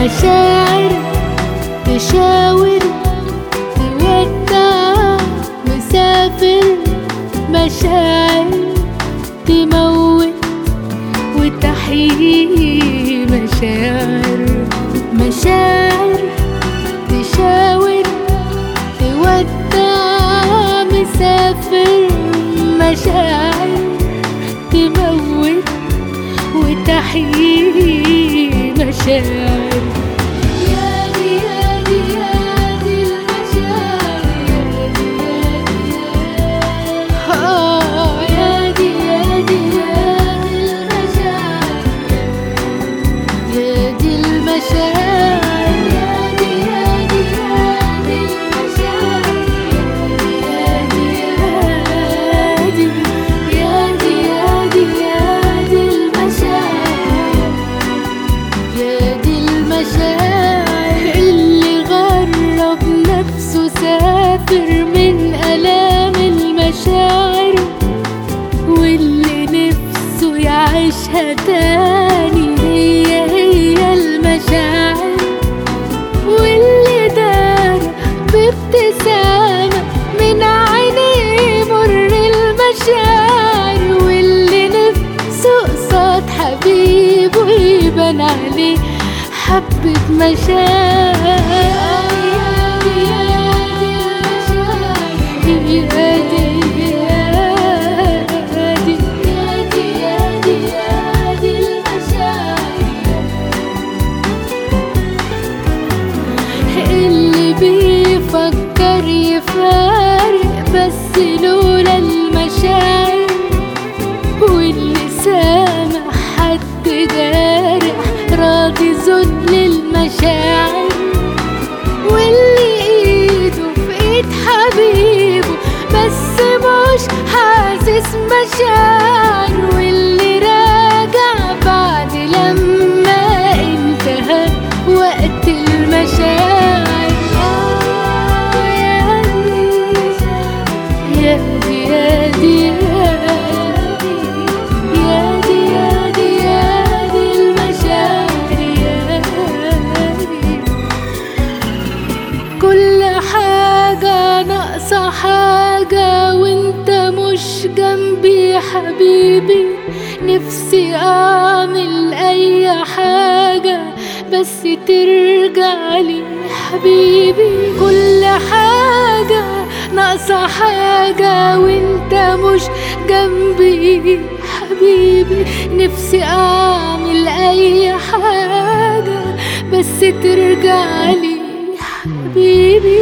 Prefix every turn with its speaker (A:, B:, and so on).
A: مشاعر تشاور تودع مسافر مشاعر تموت وتحيي مشاعر مشاعر تشاور تودع مسافر مشاعر تموت وتحيي مشاعر يا تاني هي هي المشاعر واللي دار بابتسامة من عينيه مر المشاعر واللي نفسه قصاد حبيبه يبان عليه حبة مشاعر. بيفكر يفارق بس لولا المشاعر حاجة وانت مش جنبي حبيبي. نفسي أعمل أي حاجة بس ترجع لي حبيبي. كل حاجة ناقصة حاجة وانت مش جنبي حبيبي. نفسي أعمل أي حاجة بس ترجع لي حبيبي.